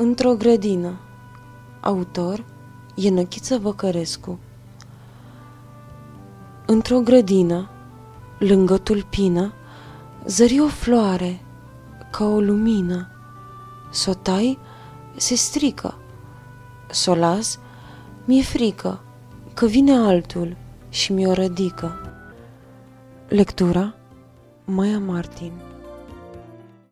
Într-o grădină Autor Ienăchiță Văcărescu Într-o grădină, lângă tulpină, zări o floare ca o lumină. S-o tai, se strică. S-o las, mi-e frică că vine altul și mi-o rădică. Lectura Maia Martin